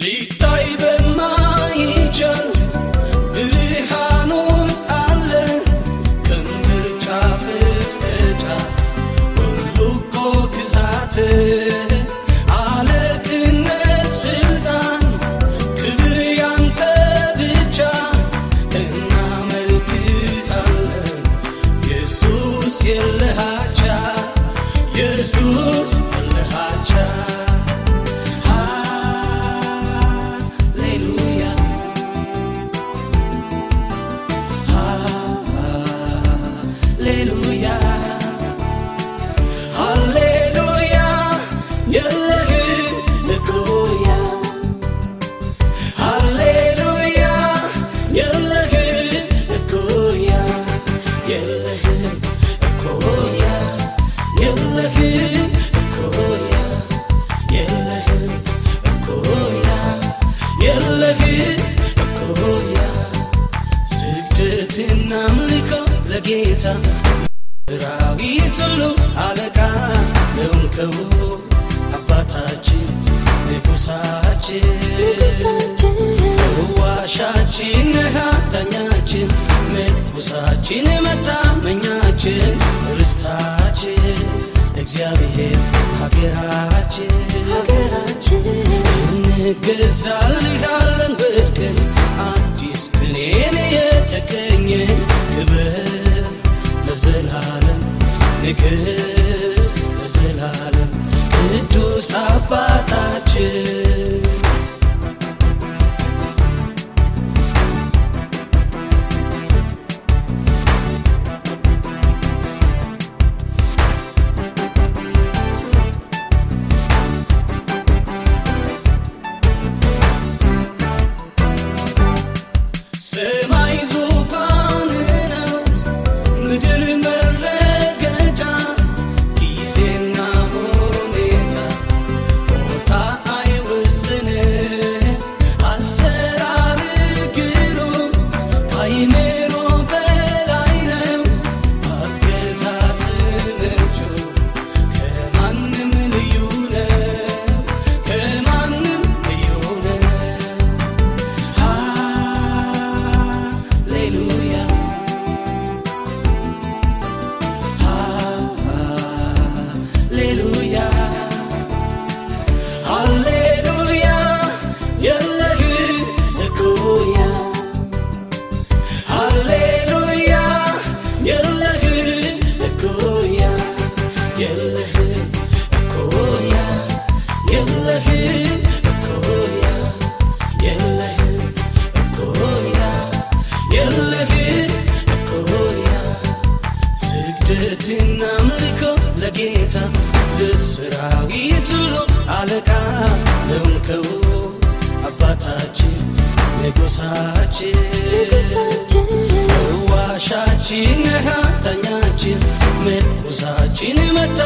ሊታይ በማይቻል ብርሃን ውስጥ አለ ከምድር ጫፍ እስከ ጫፍ ስልጣን፣ ክብር ያንተ ብቻ እናመልክሃለን ኢየሱስ የለሃቻ ኢየሱስ ዳዊት ሁሉ አለቃ የሆንከው አባታችን ንጉሳችን ዋሻችን ነህ ዳኛችን ምርኩሳችን መታመኛችን ርስታችን እግዚአብሔር ሀገራችን። ሀገራችን እንገዛልሃለን ብድቅን አዲስ ክኔን የተገኘ ክብር ለዘላለም ንግሥት ለዘላለም ቅዱስ አባታችን ንጉሳችን ዋሻችን ሀብተኛችን ምርኩዛችን መጣ።